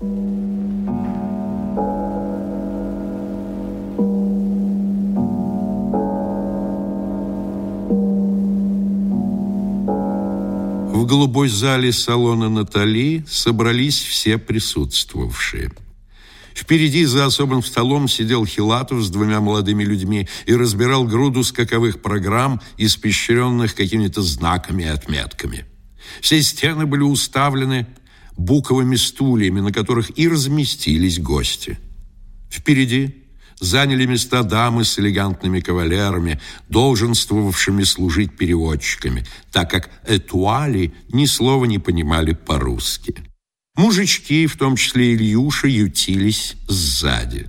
В голубой зале салона Натали собрались все присутствовавшие. Впереди за особым столом сидел Хилатов с двумя молодыми людьми и разбирал груду скаковых программ, испещренных какими-то знаками и отметками. Все стены были уставлены буковыми стульями, на которых и разместились гости. Впереди заняли места дамы с элегантными кавалерами, долженствовавшими служить переводчиками, так как этуали ни слова не понимали по-русски. Мужички, в том числе Ильюша, ютились сзади.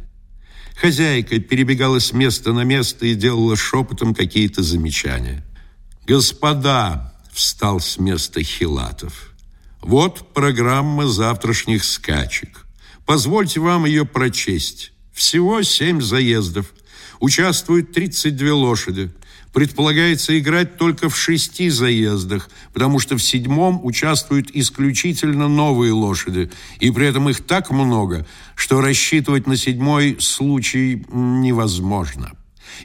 Хозяйка перебегала с места на место и делала шепотом какие-то замечания. «Господа!» — встал с места Хилатов. «Вот программа завтрашних скачек. Позвольте вам ее прочесть. Всего семь заездов. Участвуют 32 лошади. Предполагается играть только в шести заездах, потому что в седьмом участвуют исключительно новые лошади, и при этом их так много, что рассчитывать на седьмой случай невозможно.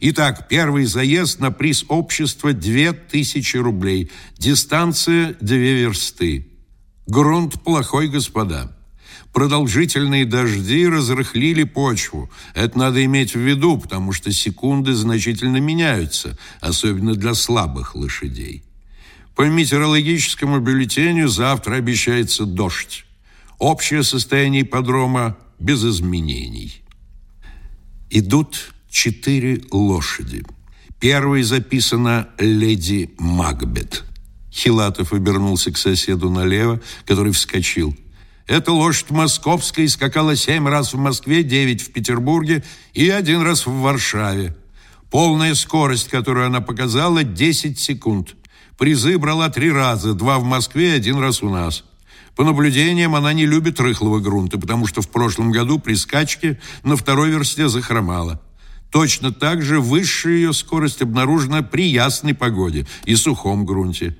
Итак, первый заезд на приз общества 2000 рублей, дистанция 2 версты. Грунт плохой, господа. Продолжительные дожди разрыхлили почву. Это надо иметь в виду, потому что секунды значительно меняются, особенно для слабых лошадей. По метеорологическому бюллетеню завтра обещается дождь. Общее состояние ипподрома без изменений. Идут четыре лошади. Первой записана «Леди Макбет». Хилатов обернулся к соседу налево, который вскочил – эта лошадь московская скакала семь раз в Москве, девять в Петербурге и один раз в Варшаве. Полная скорость, которую она показала, 10 секунд. Призы брала три раза, два в Москве и один раз у нас. По наблюдениям, она не любит рыхлого грунта, потому что в прошлом году при скачке на второй версте захромала. Точно так же высшая ее скорость обнаружена при ясной погоде и сухом грунте.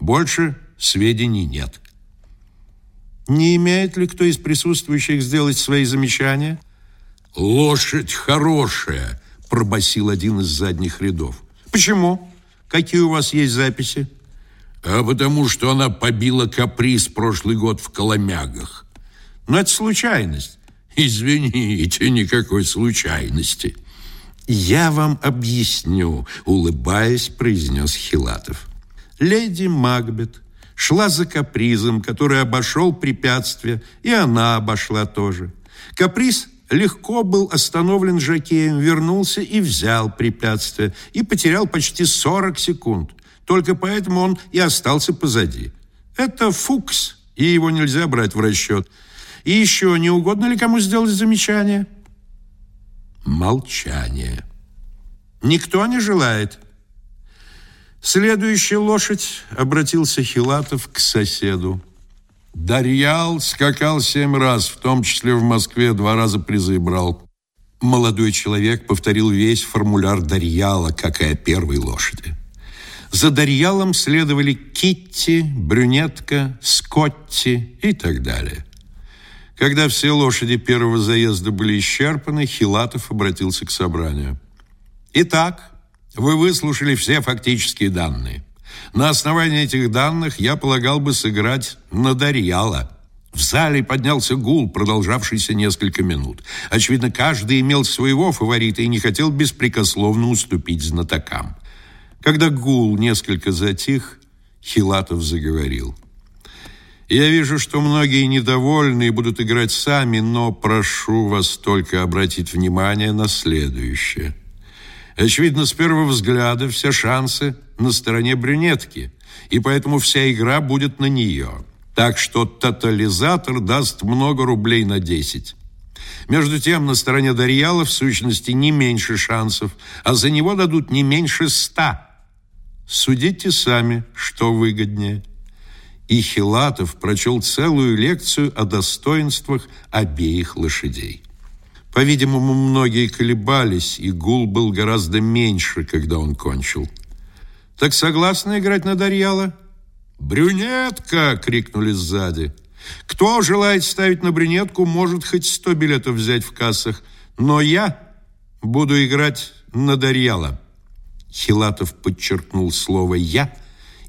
Больше сведений нет. Не имеет ли кто из присутствующих сделать свои замечания? Лошадь хорошая, пробасил один из задних рядов. Почему? Какие у вас есть записи? А потому что она побила каприз прошлый год в Коломягах. Но это случайность. Извините, никакой случайности. Я вам объясню, улыбаясь, произнес Хилатов. Леди Макбет шла за капризом, который обошел препятствие, и она обошла тоже. Каприз легко был остановлен жакеем, вернулся и взял препятствие, и потерял почти 40 секунд. Только поэтому он и остался позади. Это фукс, и его нельзя брать в расчет. И еще, не угодно ли кому сделать замечание? Молчание. Никто не желает. Следующая лошадь обратился Хилатов к соседу. Дарьял скакал семь раз, в том числе в Москве два раза призы брал. Молодой человек повторил весь формуляр Дарьяла, как и о первой лошади. За Дарьялом следовали Китти, Брюнетка, Скотти и так далее. Когда все лошади первого заезда были исчерпаны, Хилатов обратился к собранию. «Итак, вы выслушали все фактические данные. На основании этих данных я полагал бы сыграть на Дарьяла. В зале поднялся гул, продолжавшийся несколько минут. Очевидно, каждый имел своего фаворита и не хотел беспрекословно уступить знатокам. Когда гул несколько затих, Хилатов заговорил. «Я вижу, что многие недовольны и будут играть сами, но прошу вас только обратить внимание на следующее». Очевидно, с первого взгляда все шансы на стороне брюнетки, и поэтому вся игра будет на нее. Так что тотализатор даст много рублей на 10. Между тем, на стороне Дарьяла в сущности не меньше шансов, а за него дадут не меньше ста. Судите сами, что выгоднее. И Хилатов прочел целую лекцию о достоинствах обеих лошадей. По-видимому, многие колебались, и гул был гораздо меньше, когда он кончил. «Так согласны играть на Дарьяла?» «Брюнетка!» — крикнули сзади. Кто желает ставить на брюнетку, может хоть сто билетов взять в кассах, но я буду играть на Дарьяла. Хилатов подчеркнул слово «я»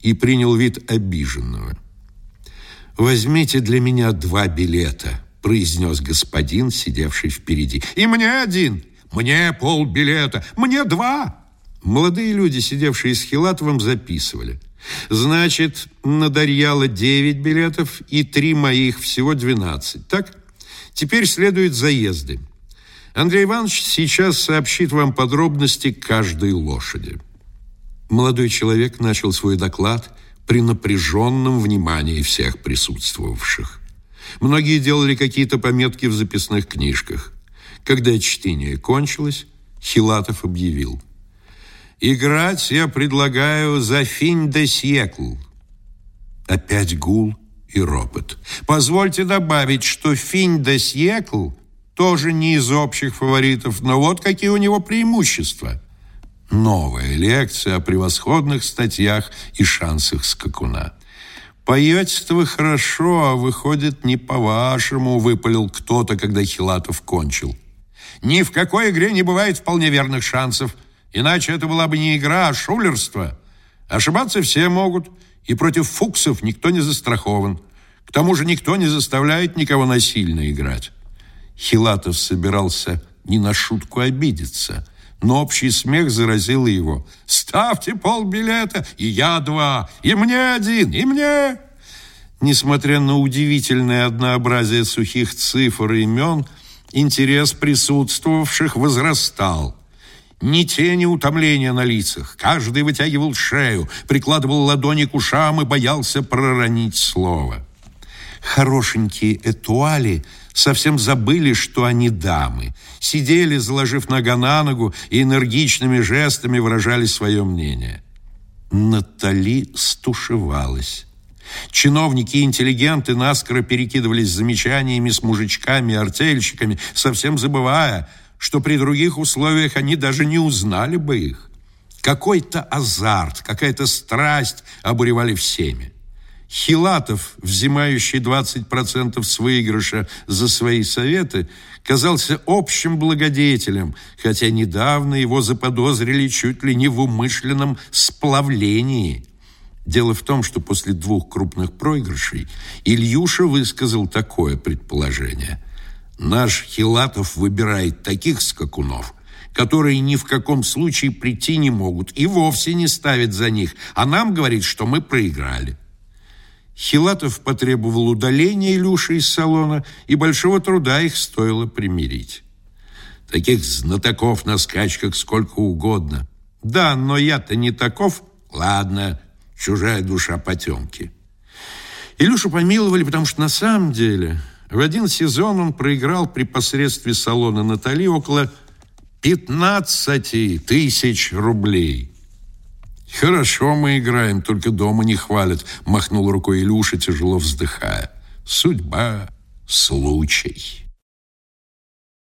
и принял вид обиженного. «Возьмите для меня два билета», – произнес господин, сидевший впереди. «И мне один, мне полбилета, мне два». Молодые люди, сидевшие с Хилатовым, записывали. «Значит, на Дарьяла девять билетов и три моих, всего двенадцать. Так? Теперь следуют заезды. Андрей Иванович сейчас сообщит вам подробности каждой лошади». Молодой человек начал свой доклад при напряженном внимании всех присутствовавших. Многие делали какие-то пометки в записных книжках. Когда чтение кончилось, Хилатов объявил. «Играть я предлагаю за финь де сьекл». Опять гул и ропот. Позвольте добавить, что финь де сьекл тоже не из общих фаворитов, но вот какие у него преимущества – Новая лекция о превосходных статьях и шансах скакуна. «Поете-то вы хорошо, а выходит не по-вашему», выпалил кто-то, когда Хилатов кончил. «Ни в какой игре не бывает вполне верных шансов, иначе это была бы не игра, а шулерство. Ошибаться все могут, и против фуксов никто не застрахован. К тому же никто не заставляет никого насильно играть». Хилатов собирался не на шутку обидеться – но общий смех заразил его. «Ставьте полбилета, и я два, и мне один, и мне!» Несмотря на удивительное однообразие сухих цифр и имен, интерес присутствовавших возрастал. Ни тени утомления на лицах. Каждый вытягивал шею, прикладывал ладони к ушам и боялся проронить слово. Хорошенькие этуали совсем забыли, что они дамы. Сидели, заложив нога на ногу, и энергичными жестами выражали свое мнение. Натали стушевалась. Чиновники и интеллигенты наскоро перекидывались замечаниями с мужичками и артельщиками, совсем забывая, что при других условиях они даже не узнали бы их. Какой-то азарт, какая-то страсть обуревали всеми. Хилатов, взимающий 20% с выигрыша за свои советы, казался общим благодетелем, хотя недавно его заподозрили чуть ли не в умышленном сплавлении. Дело в том, что после двух крупных проигрышей Ильюша высказал такое предположение. «Наш Хилатов выбирает таких скакунов, которые ни в каком случае прийти не могут и вовсе не ставит за них, а нам говорит, что мы проиграли». Хилатов потребовал удаления Илюши из салона, и большого труда их стоило примирить. Таких знатоков на скачках сколько угодно. Да, но я-то не таков. Ладно, чужая душа потемки. Илюшу помиловали, потому что на самом деле в один сезон он проиграл при посредстве салона Натали около 15 тысяч рублей. «Хорошо мы играем, только дома не хвалят», — махнул рукой Илюша, тяжело вздыхая. «Судьба, случай».